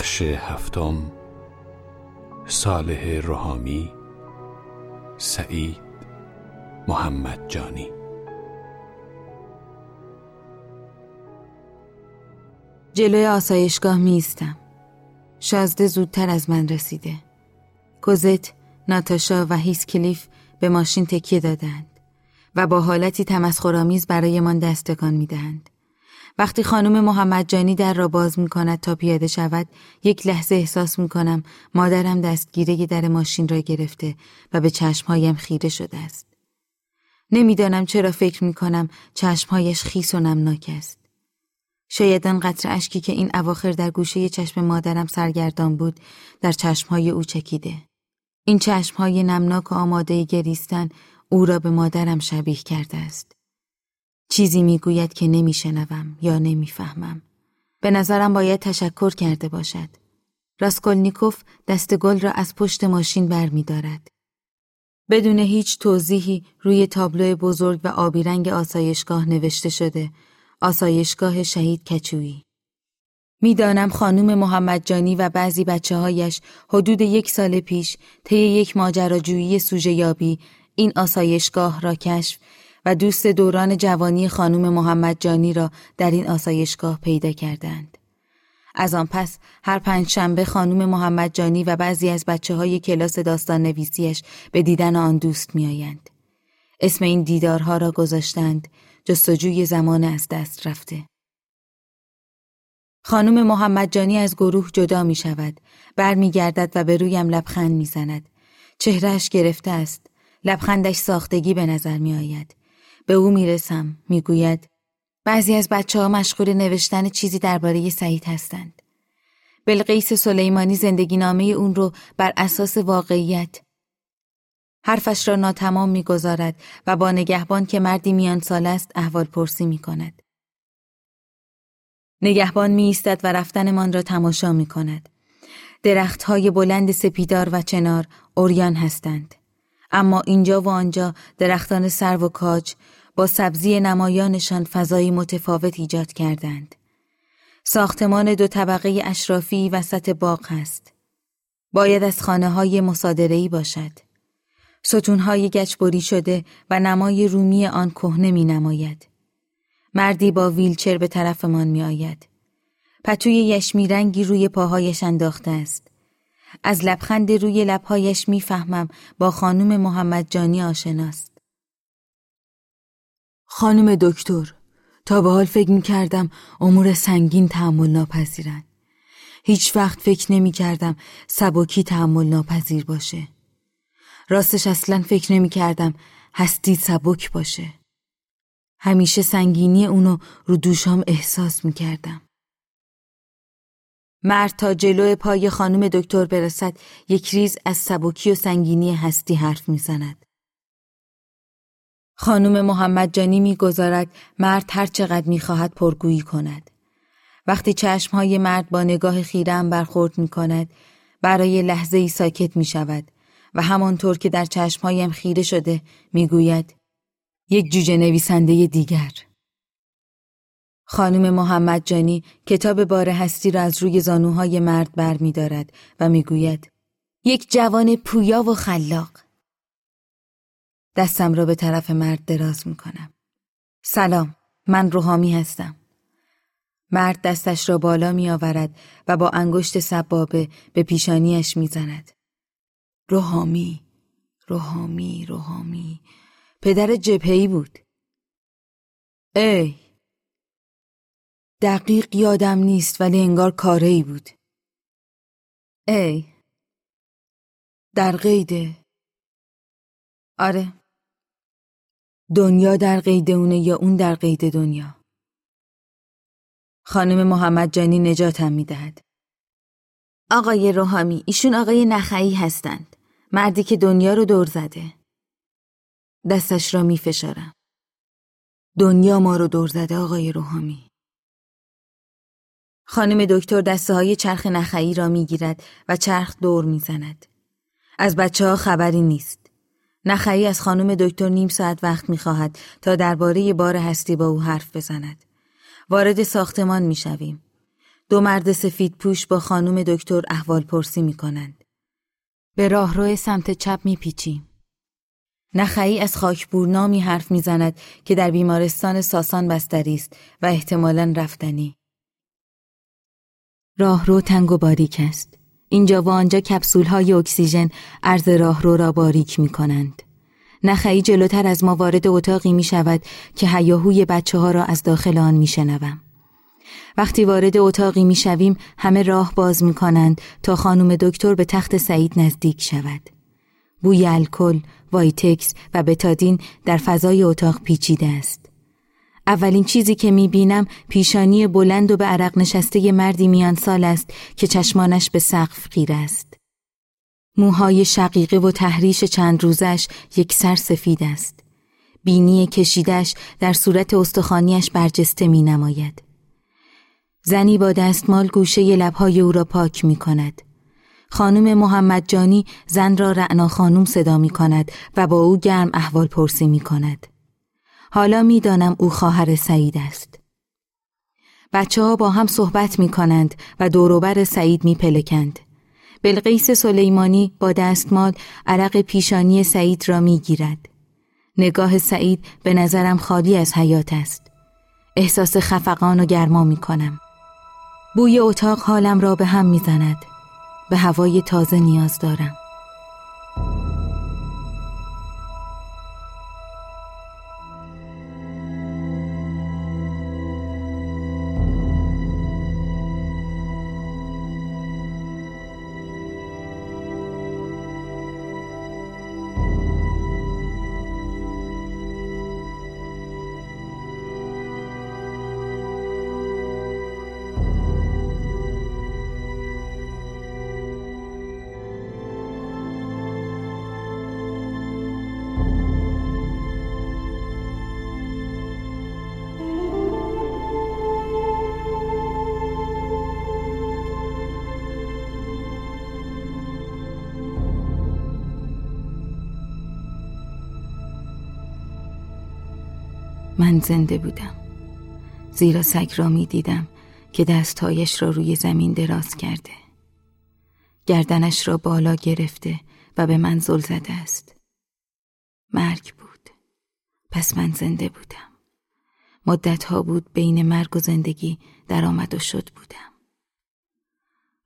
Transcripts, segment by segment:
بخش هفتم. صالح روحامی سعید محمد جانی. جلوی آسایشگاه میستم شازده زودتر از من رسیده. کوزت، ناتاشا و هیس کلیف به ماشین تکیه دادند و با حالتی تمسخرآمیز برایمان دست تکان می‌دهند. وقتی خانم محمد جانی در را باز می کند تا پیاده شود یک لحظه احساس می کنم مادرم دستگیره در ماشین را گرفته و به چشمهایم خیره شده است. نمی‌دانم چرا فکر می کنم چشمهایش خیس و نمناک است. شاید آن قطر اشکی که این اواخر در گوشه چشم مادرم سرگردان بود در چشمهای او چکیده. این چشمهای نمناک و آماده گریستن او را به مادرم شبیه کرده است. چیزی می‌گوید که نمیشنوم یا نمی‌فهمم. به نظرم باید تشکر کرده باشد. راسکولنیکوف دست گل را از پشت ماشین بر می دارد. بدون هیچ توضیحی روی تابلو بزرگ و آبی رنگ آسایشگاه نوشته شده آسایشگاه شهید کچویی. می‌دانم خانم محمدجانی و بعضی بچه هایش حدود یک سال پیش طی یک ماجراجویی سوژه یابی این آسایشگاه را کشف و دوست دوران جوانی خانم محمد جانی را در این آسایشگاه پیدا کردند. از آن پس هر پنج شنبه خانم محمد جانی و بعضی از بچه های کلاس داستان نویسیش به دیدن آن دوست می آیند. اسم این دیدارها را گذاشتند جستجوی زمان از دست رفته. خانم محمد جانی از گروه جدا می شود. بر می گردد و به رویم لبخند می زند. چهرهش گرفته است. لبخندش ساختگی به نظر می آید. به او می‌رسم می‌گوید بعضی از بچه ها مشغول نوشتن چیزی درباره سعید هستند. بلقیس سلیمانی زندگی نامه اون رو بر اساس واقعیت حرفش را ناتمام می‌گذارد و با نگهبان که مردی میان سال است احوال پرسی می کند. نگهبان می ایستد و رفتنمان را تماشا می کند. درخت های بلند سپیدار و چنار اوریان هستند. اما اینجا و آنجا درختان سر و کاج با سبزی نمایانشان فضایی متفاوت ایجاد کردند. ساختمان دو طبقه اشرافی وسط باغ است. باید از خانه های مصادرهی باشد. ستونهای گچبری شده و نمای رومی آن کهنه می نماید. مردی با ویلچر به طرفمان می آید. پتوی یشمی رنگی روی پاهایش انداخته است. از لبخند روی لبهایش می‌فهمم با خانم محمد جانی آشناست. خانم دکتر تا به حال فکر می کردم امور سنگین تحمل ناپذیرن. هیچ وقت فکر نمی کردم سبکی تحمل ناپذیر باشه. راستش اصلا فکر نمی کردم هستی سبک باشه. همیشه سنگینی اونو رو دوشام احساس می کردم. مرد تا جلو پای خانم دکتر برسد یک ریز از سبکی و سنگینی هستی حرف می‌زند. خانم محمد جانی می‌گذارد مرد هر چقدر می‌خواهد پرگویی کند. وقتی چشمهای مرد با نگاه خیرم برخورد می کند برای لحظه ای ساکت می شود و همانطور که در چشمهایم خیره شده می‌گوید یک جوجه نویسنده دیگر. خانم محمد جانی کتاب بار هستی را از روی زانوهای مرد بر می دارد و می گوید یک جوان پویا و خلاق دستم را به طرف مرد دراز می کنم سلام من روحامی هستم. مرد دستش را بالا می آورد و با انگشت سبابه به پیشانیش می زند روحامی روحامی روحامی. پدر جبهی بود. ای دقیق یادم نیست ولی انگار کاره بود. ای در قیده. آره. دنیا در قید اونه یا اون در قید دنیا. خانم محمد جانی نجاتم می‌دهد. آقای روحامی ایشون آقای نخعی هستند. مردی که دنیا رو دور زده. دستش را میفشارم. دنیا ما رو دور زده آقای روحامی. خانم دکتر دسته های چرخ نخعی را می‌گیرد و چرخ دور می‌زند. از بچه ها خبری نیست. نخعی از خانم دکتر نیم ساعت وقت می‌خواهد تا درباره بار هستی با او حرف بزند. وارد ساختمان می‌شویم. دو مرد سفید پوش با خانم دکتر احوال پرسی می کنند. به راهرو سمت چپ می پیچیم. نخعی از خاکبور نامی حرف می‌زند که در بیمارستان ساسان بستری است و احتمالا رفتنی. راهرو تنگ و باریک است. اینجا و آنجا کپسول های اکسیژن عرض راهرو را باریک می کنند. نخعی جلوتر از ما وارد اتاقی می شود که هیاهوی بچه ها را از داخل آن می شنوم. وقتی وارد اتاقی می شویم همه راه باز می کنند تا خانم دکتر به تخت سعید نزدیک شود. بوی الکل، وایتکس و بتادین در فضای اتاق پیچیده است. اولین چیزی که می بینم پیشانی بلند و به عرق نشسته مردی میان سال است که چشمانش به سقف خیره است. موهای شقیقه و ته‌ریش چند روزش یک سر سفید است. بینی کشیدش در صورت استخانیش برجسته می نماید. زنی با دستمال گوشه لبهای او را پاک می کند. خانم محمد جانی زن را رعنا خانم صدا می کند و با او گرم احوال پرسی می کند. حالا می‌دانم او خواهر سعید است. بچه ها با هم صحبت می کنند و دوروبر سعید می پلکند. بلقیس سلیمانی با دستمال عرق پیشانی سعید را می گیرد. نگاه سعید به نظرم خالی از حیات است. احساس خفقان و گرما می کنم. بوی اتاق حالم را به هم می زند. به هوای تازه نیاز دارم. من زنده بودم. زیرا سگ را می دیدم که دستهایش را روی زمین دراز کرده. گردنش را بالا گرفته و به من زل زده است. مرگ بود. پس من زنده بودم. مدت ها بود بین مرگ و زندگی در آمد و شد بودم.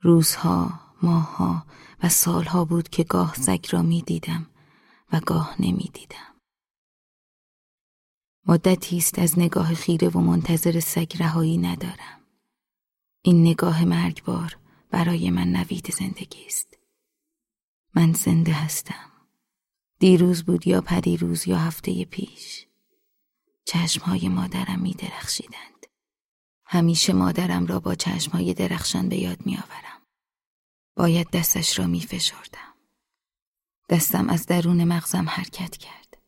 روزها، ماهها و سالها بود که گاه سگ را می دیدم و گاه نمی دیدم. مدتی است از نگاه خیره و منتظر سگ رهایی ندارم. این نگاه مرگبار برای من نوید زندگی است. من زنده هستم. دیروز بود یا پریروز یا هفته پیش. چشمهای مادرم می درخشیدند. همیشه مادرم را با چشمهای درخشان به یاد می آورم. باید دستش را می فشردم. دستم از درون مغزم حرکت کرد.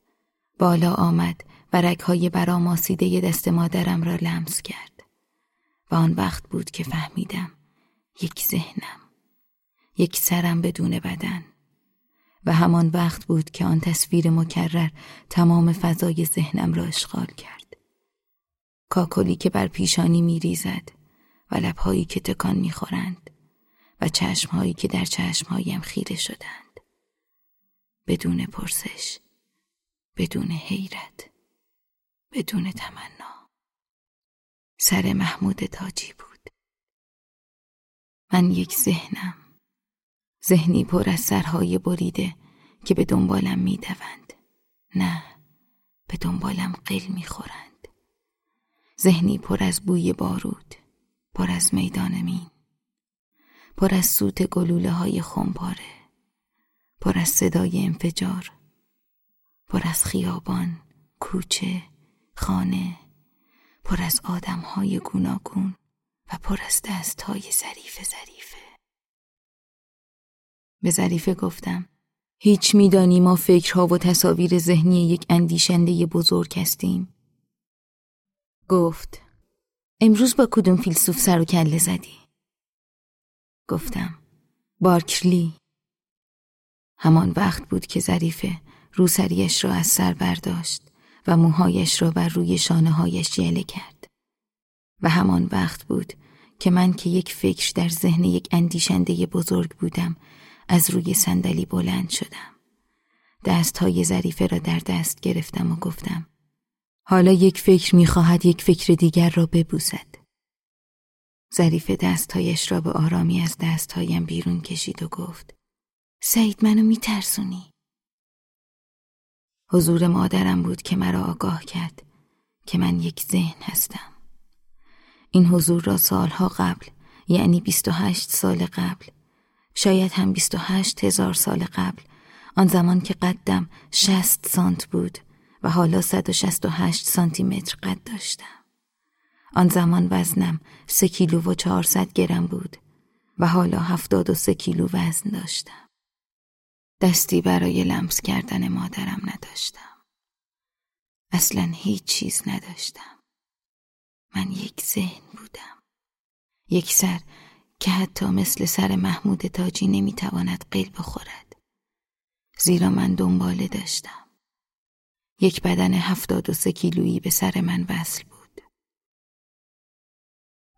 بالا آمد و رگهای براماسیده دست مادرم را لمس کرد. و آن وقت بود که فهمیدم یک ذهنم یک سرم بدون بدن. و همان وقت بود که آن تصویر مکرر تمام فضای ذهنم را اشغال کرد. کاکلی که بر پیشانی می ریزد و لبهایی که تکان می خورند و چشمهایی که در چشمهایم خیره شدند. بدون پرسش بدون حیرت. بدون تمنا. سر محمود تاجی بود. من یک ذهنم ذهنی پر از سرهای بریده که به دنبالم می‌دوند. نه به دنبالم قل می‌خورند. ذهنی پر از بوی بارود پر از میدان مین. پر از سوت گلوله های خمپاره. پر از صدای انفجار. پر از خیابان کوچه. خانه پر از آدم های گوناگون و پر از دست های ظریف ظریفه. به ظریفه گفتم هیچ میدانی ما فکرها و تصاویر ذهنی یک اندیشنده بزرگ هستیم. گفت امروز با کدوم فیلسوف سر و کله زدی؟ گفتم بارکلی. همان وقت بود که ظریفه روسریش را از سر برداشت. و موهایش را بر روی شانه هایش جله کرد. و همان وقت بود که من که یک فکر در ذهن یک اندیشنده بزرگ بودم از روی صندلی بلند شدم. دست های ظریفه را در دست گرفتم و گفتم حالا یک فکر می‌خواهد یک فکر دیگر را ببوسد. ظریف دستهایش را به آرامی از دستهایم بیرون کشید و گفت سعید منو میترسونی؟ حضور مادرم بود که مرا آگاه کرد که من یک ذهن هستم این حضور را سالها قبل یعنی 28 سال قبل شاید هم 28 هزار سال قبل آن زمان که قدم 60 سانت بود و حالا 168 سانتی متر قد داشتم آن زمان وزنم سه کیلو و چهارصد گرم بود و حالا هفتاد و سه کیلو وزن داشتم. دستی برای لمس کردن مادرم نداشتم. اصلا هیچ چیز نداشتم. من یک ذهن بودم. یک سر که حتی مثل سر محمود تاجی نمی‌تواند قیل بخورد. زیرا من دنباله داشتم. یک بدن هفتاد و سه کیلویی به سر من وصل بود.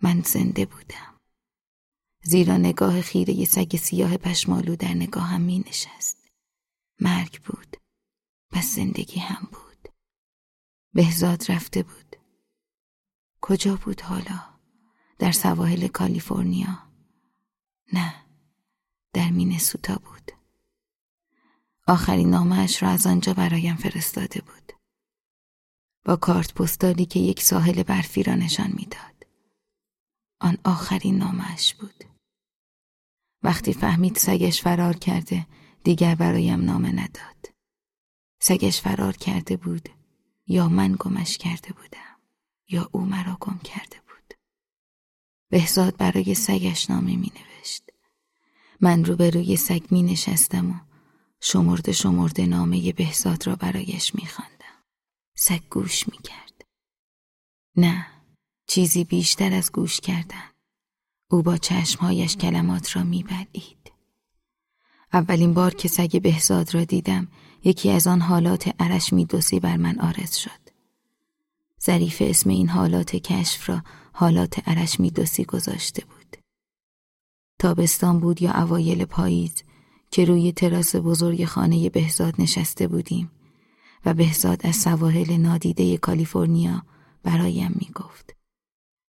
من زنده بودم زیرا نگاه خیره سگ سیاه پشمالو در نگاهم می نشست مرگ بود پس زندگی هم بود. بهزاد رفته بود. کجا بود حالا؟ در سواحل کالیفرنیا؟ نه در مینسوتا بود. آخرین نامش را از آنجا برایم فرستاده بود. با کارت پستالی که یک ساحل برفی را نشان می‌داد. آن آخرین نامش بود وقتی فهمید سگش فرار کرده دیگر برایم نامه نداد سگش فرار کرده بود یا من گمش کرده بودم یا او مرا گم کرده بود بهزاد برای سگش نامه می نوشت من روبروی سگ می نشستم و شمرده شمرده نامه بهزاد را برایش می خاندم. سگ گوش می کرد. نه چیزی بیشتر از گوش کردن. او با چشمهایش کلمات را میبلید اولین بار که سگ بهزاد را دیدم یکی از آن حالات عرش میدوسی بر من آرز شد. ظریف اسم این حالات کشف را حالات عرش میدوسی گذاشته بود. تابستان بود یا اوایل پاییز که روی تراس بزرگ خانه بهزاد نشسته بودیم و بهزاد از سواحل نادیده کالیفرنیا برایم می‌گفت.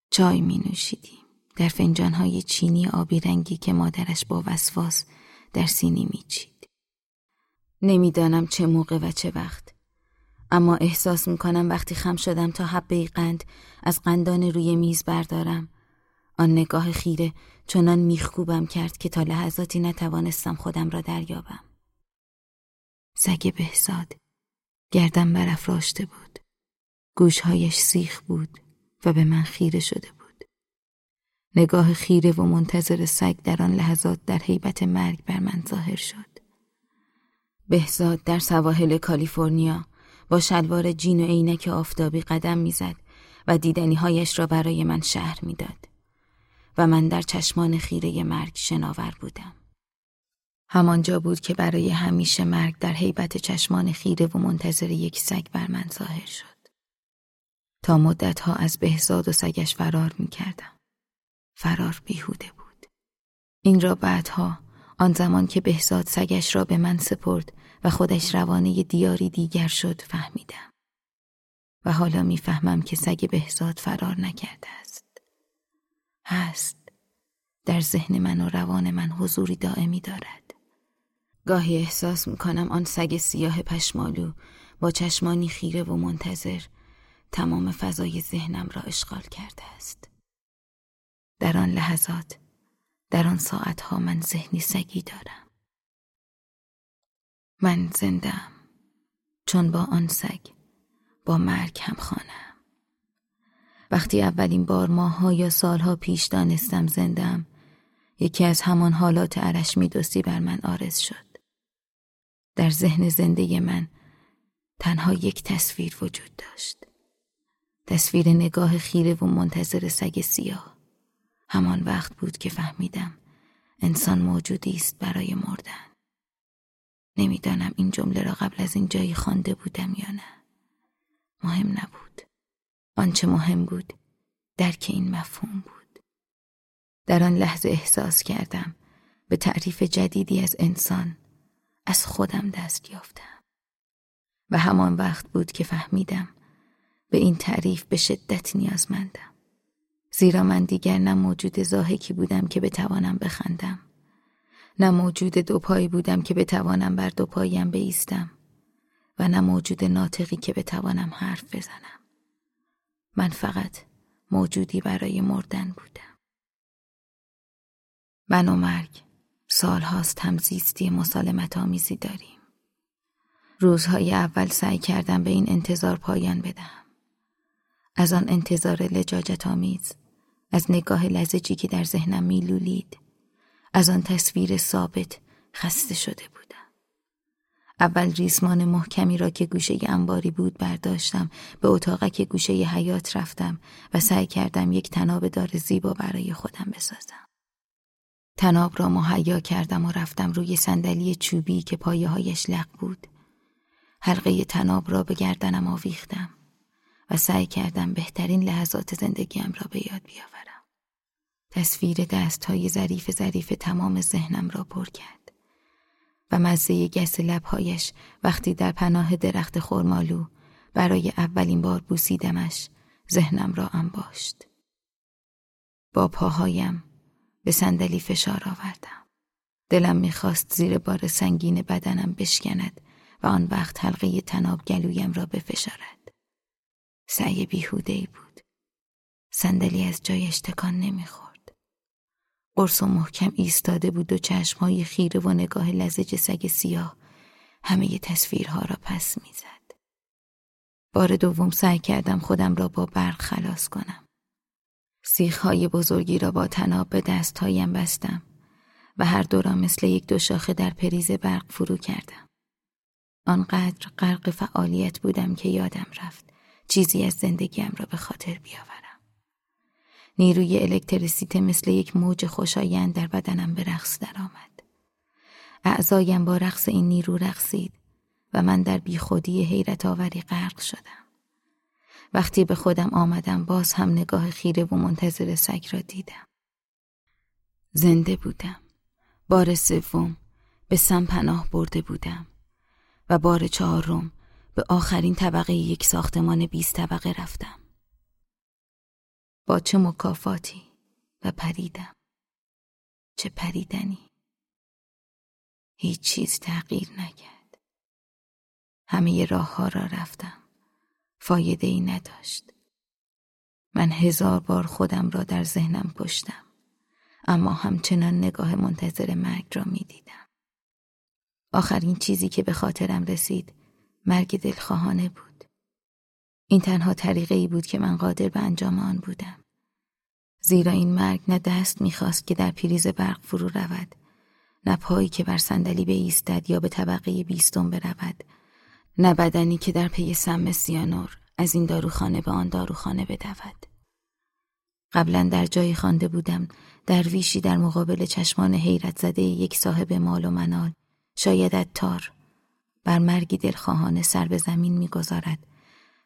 چای می نوشیدیم در فنجانهای چینی آبی رنگی که مادرش با وسواس در سینی می چید. نمی‌دانم چه موقع و چه وقت اما احساس می کنم وقتی خم شدم تا حبه قند از قندان روی میز بردارم آن نگاه خیره چنان میخکوبم کرد که تا لحظاتی نتوانستم خودم را دریابم. سگ بهزاد گردم برافراشته بود. گوشهایش سیخ بود و به من خیره شده بود. نگاه خیره و منتظر سگ در آن لحظات در حیبت مرگ بر من ظاهر شد. بهزاد در سواحل کالیفرنیا با شلوار جین و عینک آفتابی قدم می‌زد و دیدنیهایش را برای من شهر می‌داد و من در چشمان خیره مرگ شناور بودم. همانجا بود که برای همیشه مرگ در حیبت چشمان خیره و منتظر یک سگ بر من ظاهر شد. تا مدتها از بهزاد و سگش فرار می کردم. فرار بیهوده بود. این را بعدها آن زمان که بهزاد سگش را به من سپرد و خودش روانه دیاری دیگر شد فهمیدم. و حالا می‌فهمم که سگ بهزاد فرار نکرده است. هست. در ذهن من و روان من حضوری دائمی دارد. گاهی احساس می‌کنم آن سگ سیاه پشمالو با چشمانی خیره و منتظر تمام فضای ذهنم را اشغال کرده است. در آن لحظات، در آن ساعتها من ذهنی سگی دارم. من زندم چون با آن سگ با مرگ هم خانم. وقتی اولین بار ماهها یا سالها پیش دانستم زندم یکی از همان حالات عرش میدوستی بر من آرز شد. در ذهن زنده من تنها یک تصویر وجود داشت. تصویر نگاه خیره و منتظر سگ سیاه. همان وقت بود که فهمیدم انسان موجودی است برای مردن. نمی‌دانم این جمله را قبل از این جایی خوانده بودم یا نه. مهم نبود. آنچه مهم بود درک این مفهوم بود. در آن لحظه احساس کردم به تعریف جدیدی از انسان از خودم دست یافتم. و همان وقت بود که فهمیدم به این تعریف به شدت نیازمندم. زیرا من دیگر نه موجود زاهکی بودم که بتوانم بخندم. نه موجود دو پایی بودم که بتوانم بر دو پایم بیستم. و نه موجود ناطقی که بتوانم حرف بزنم. من فقط موجودی برای مردن بودم. من و مرگ سالهاست همزیستی مسالمت آمیزی داریم. روزهای اول سعی کردم به این انتظار پایان بدهم. از آن انتظار لجاجت آمیز از نگاه لزجی که در ذهنم میلولید. از آن تصویر ثابت خسته شده بودم. اول ریسمان محکمی را که گوشه انباری بود برداشتم به اتاقک گوشه حیات رفتم و سعی کردم یک تناب دار زیبا برای خودم بسازم. تناب را مهیا کردم و رفتم روی صندلی چوبی که پایه هایش لق بود. حلقه تناب را به گردنم آویختم. و سعی کردم بهترین لحظات زندگیم را به یاد بیاورم. تصویر دست های ظریف ظریف تمام ذهنم را پر کرد و مزه گس لبهایش وقتی در پناه درخت خرمالو برای اولین بار بوسیدمش ذهنم را انباشت. با پاهایم به صندلی فشار آوردم. دلم می‌خواست زیر بار سنگین بدنم بشکند و آن وقت حلقه تناب گلویم را بفشارد. سعی بیهوده ای بود. صندلی از جایش تکان نمی‌خورد. قرص و محکم ایستاده بود و چشمهای خیره و نگاه لزج سگ سیاه همه تصویرها را پس می‌زد. بار دوم سعی کردم خودم را با برق خلاص کنم. سیخهای بزرگی را با تناب به دستهایم بستم و هر دو را مثل یک دو شاخه در پریز برق فرو کردم. آنقدر غرق فعالیت بودم که یادم رفت. چیزی از زندگیم را به خاطر بیاورم. نیروی الکتریسیته مثل یک موج خوشایند در بدنم به رقص درآمد. اعضایم با رقص این نیرو رقصید و من در بیخودی حیرت آوری غرق شدم. وقتی به خودم آمدم باز هم نگاه خیره و منتظر سگ را دیدم. زنده بودم. بار سوم به سم پناه برده بودم و بار چهارم به آخرین طبقه یک ساختمان بیست طبقه رفتم. با چه مکافاتی و پریدم. چه پریدنی. هیچ چیز تغییر نکرد. همه راه ها را رفتم. فایده ای نداشت. من هزار بار خودم را در ذهنم کشتم. اما همچنان نگاه منتظر مرگ را می دیدم. آخرین چیزی که به خاطرم رسید مرگ دلخواهانه بود. این تنها طریقه ای بود که من قادر به انجام آن بودم. زیرا این مرگ نه دست می‌خواست که در پریز برق فرو رود، نه پایی که بر صندلی بایستد یا به طبقه بیستم برود، نه بدنی که در پی سم سیانور از این داروخانه به آن داروخانه بدود. قبلا در جایی خوانده بودم درویشی در مقابل چشمان حیرت زده یک صاحب مال و منال شاید تار بر مرگی دلخواهانه سر به زمین می‌گذارد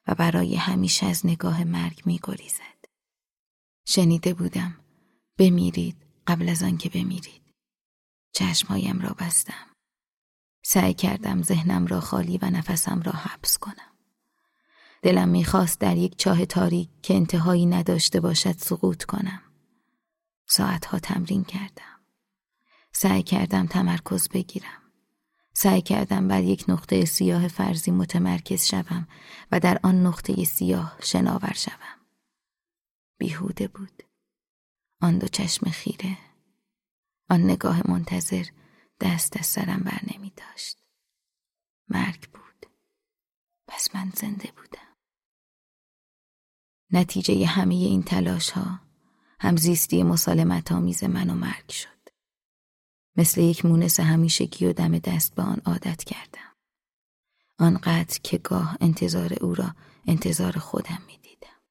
و برای همیشه از نگاه مرگ میگریزد. شنیده بودم بمیرید قبل از آنکه بمیرید. چشمهایم را بستم. سعی کردم ذهنم را خالی و نفسم را حبس کنم. دلم می‌خواست در یک چاه تاریک که انتهایی نداشته باشد سقوط کنم. ساعتها تمرین کردم. سعی کردم تمرکز بگیرم. سعی کردم بر یک نقطه سیاه فرضی متمرکز شوم و در آن نقطه سیاه شناور شوم. بیهوده بود. آن دو چشم خیره. آن نگاه منتظر دست از سرم بر نمی داشت. مرگ بود. پس من زنده بودم. نتیجه همه این تلاش ها همزیستی مسالمت آمیز من و مرگ شد. مثل یک مونس همیشگی و دم دست به آن عادت کردم. آنقدر که گاه انتظار او را انتظار خودم می دیدم.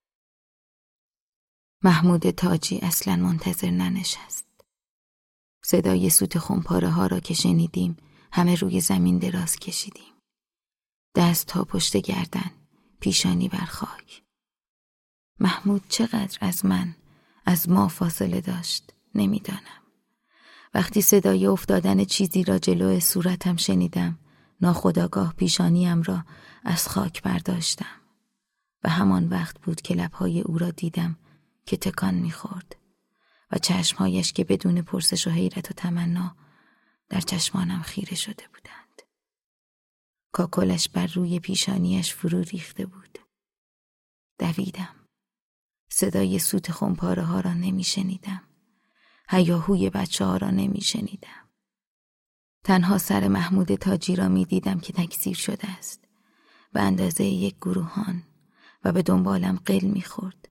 محمود تاجی اصلا منتظر ننشست. صدای سوت خمپاره ها را که شنیدیم همه روی زمین دراز کشیدیم. دست تا پشت گردن، پیشانی بر خاک. محمود چقدر از من، از ما فاصله داشت. نمی‌دانم وقتی صدای افتادن چیزی را جلو صورتم شنیدم ناخداگاه پیشانیم را از خاک برداشتم و همان وقت بود که لبهای او را دیدم که تکان می‌خورد و چشمهایش که بدون پرسش و حیرت و تمنا در چشمانم خیره شده بودند. کاکلش بر روی پیشانیش فرو ریخته بود. دویدم. صدای سوت خمپاره ها را نمی شنیدم. هیاهوی بچه ها را نمی شنیدم. تنها سر محمود تاجی را می دیدم که تکثیر شده است. به اندازه یک گروهان و به دنبالم قل می خورد.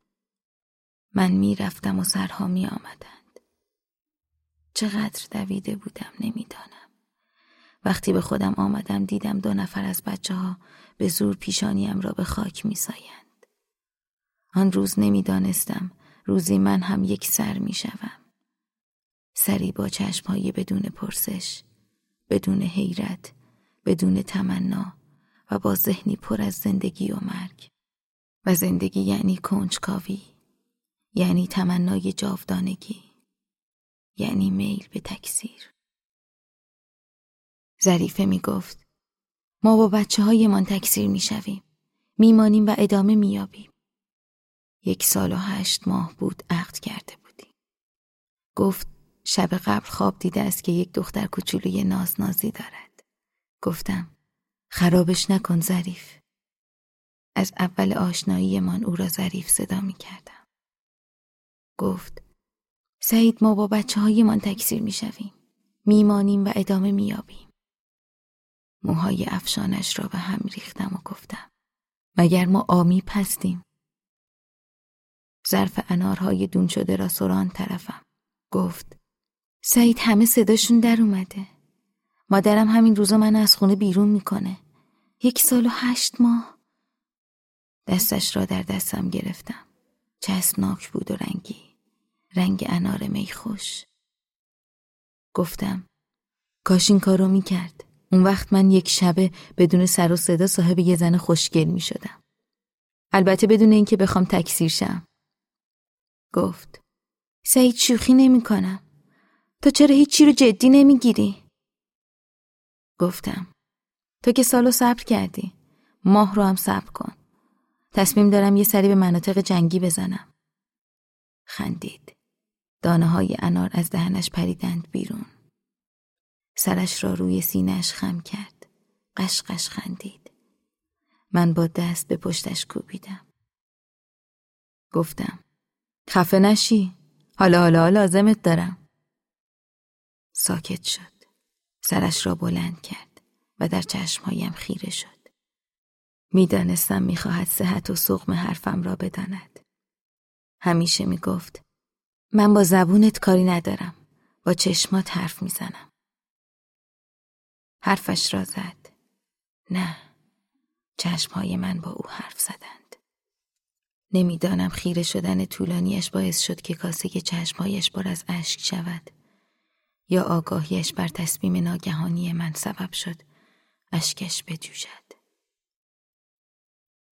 من می رفتم و سرها می آمدند. چقدر دویده بودم نمی‌دانم. وقتی به خودم آمدم دیدم دو نفر از بچه ها به زور پیشانیم را به خاک می سایند. آن روز نمی‌دانستم روزی من هم یک سر می شوم. سری با چشمهای بدون پرسش، بدون حیرت، بدون تمنا و با ذهنی پر از زندگی و مرگ. و زندگی یعنی کنجکاوی یعنی تمنای جاودانگی یعنی میل به تکثیر. ظریفه می گفت ما با بچه های من تکثیر می شویم میمانیم و ادامه میابیم یک سال و هشت ماه بود عقد کرده بودیم. گفت شب قبل خواب دیده است که یک دختر کوچولوی ناز نازی دارد گفتم خرابش نکن ظریف از اول آشناییمان او را ظریف صدا می کردم. گفت سعید ما با بچه های من تکثیر می شویم. میمانیم و ادامه میابیم. موهای افشانش را به هم ریختم و گفتم مگر ما آمی پستیم. ظرف انارهای دون شده را سران طرفم. گفت سعید همه صداشون در اومده. مادرم همین روزا من از خونه بیرون می‌کنه. یک سال و هشت ماه. دستش را در دستم گرفتم. چسبناک بود و رنگی. رنگ انار میخوش. گفتم کاش این کارو می‌کرد. اون وقت من یک شبه بدون سر و صدا صاحب یه زن خوشگل می شدم. البته بدون اینکه بخوام تکثیر شم. گفت سعید شوخی نمی کنم. تو چرا هیچی رو جدی نمی‌گیری؟ گفتم تو که سالو صبر کردی. ماه رو هم صبر کن. تصمیم دارم یه سری به مناطق جنگی بزنم. خندید. دانه های انار از دهنش پریدند بیرون. سرش را روی سینهش خم کرد. قشقش خندید. من با دست به پشتش کوبیدم. گفتم خفه نشی. حالا حالا لازمت دارم. ساکت شد. سرش را بلند کرد و در چشمهایم خیره شد. می‌دانستم می‌خواهد صحت و سقم حرفم را بداند. همیشه می‌گفت من با زبونت کاری ندارم. با چشمات حرف می‌زنم. حرفش را زد. نه. چشمهای من با او حرف زدند. نمی‌دانم خیره شدن طولانیش باعث شد که کاسه چشمهایش بار از اشک شود. یا آگاهیش بر تصمیم ناگهانی من سبب شد اشکش بجوشد.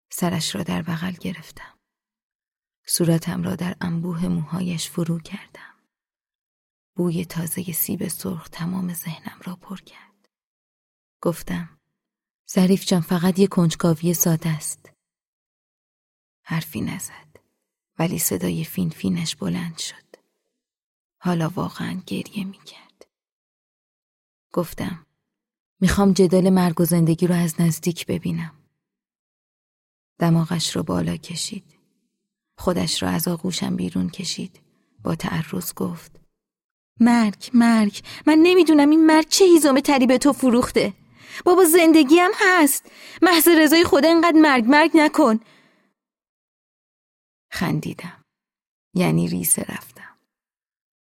سرش را در بغل گرفتم. صورتم را در انبوه موهایش فرو کردم. بوی تازه سیب سرخ تمام ذهنم را پر کرد. گفتم ظریف جان فقط یه کنجکاوی ساده است. حرفی نزد ولی صدای فین فینش بلند شد. حالا واقعا گریه می کرد. گفتم می‌خوام جدال مرگ و زندگی رو از نزدیک ببینم. دماغش رو بالا کشید. خودش را از آغوشم بیرون کشید. با تعرض گفت. مرگ مرگ من نمی‌دونم این مرگ چه هیزم تری به تو فروخته. بابا زندگی هم هست. محض رضای خدا اینقدر مرگ مرگ نکن. خندیدم. یعنی ریسه رفتم.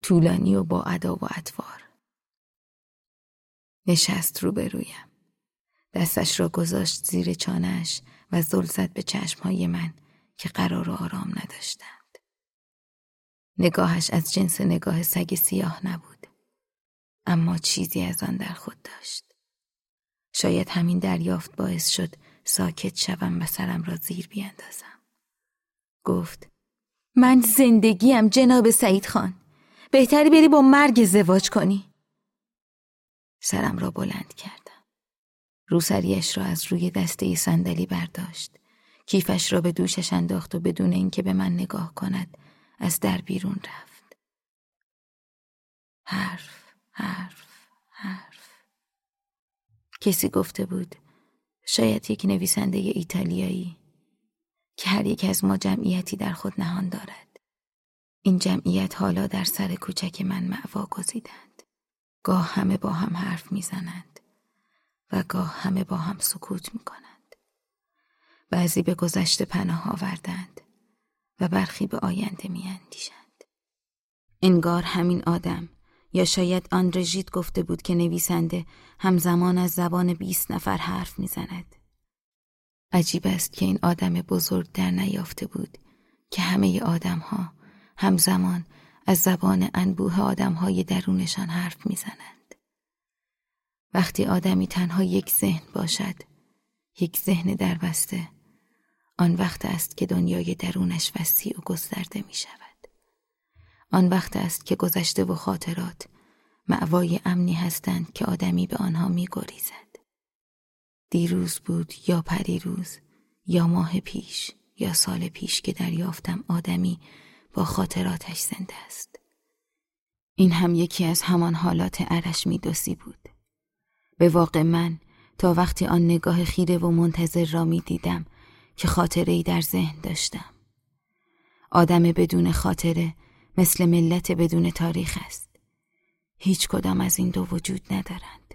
طولانی و با ادا و اطوار. نشست روبرویم. دستش را گذاشت زیر چانش و زل زد به چشمهای من که قرار و آرام نداشتند. نگاهش از جنس نگاه سگ سیاه نبود. اما چیزی از آن در خود داشت. شاید همین دریافت باعث شد ساکت شوم و سرم را زیر بیاندازم. گفت من زندگیم جناب سعید خان. بهتری بری با مرگ ازدواج کنی سرم را بلند کردم. روسریش را از روی دسته صندلی برداشت. کیفش را به دوشش انداخت و بدون اینکه به من نگاه کند از در بیرون رفت. حرف حرف حرف. کسی گفته بود شاید یک نویسنده ایتالیایی که هر یک از ما جمعیتی در خود نهان دارد. این جمعیت حالا در سر کوچک من معوا گزیدند. گاه همه با هم حرف می‌زنند و گاه همه با هم سکوت می‌کنند بعضی به گذشته پناه آوردند و برخی به آینده میاندیشند انگار همین آدم یا شاید آندرژیت گفته بود که نویسنده همزمان از زبان بیست نفر حرف می‌زند. عجیب است که این آدم بزرگ در نیافته بود که همه آدم ها همزمان از زبان انبوه آدم های درونشان حرف می‌زنند. وقتی آدمی تنها یک ذهن باشد، یک ذهن دربسته، آن وقت است که دنیای درونش وسیع و گسترده می شود. آن وقت است که گذشته و خاطرات معوای امنی هستند که آدمی به آنها می گریزد. دیروز بود یا پریروز یا ماه پیش یا سال پیش که دریافتم آدمی با خاطراتش زنده است. این هم یکی از همان حالات عرش میدوسی بود. به واقع من تا وقتی آن نگاه خیره و منتظر را می دیدم که خاطره ای در ذهن داشتم. آدم بدون خاطره مثل ملت بدون تاریخ است. هیچ کدام از این دو وجود ندارند.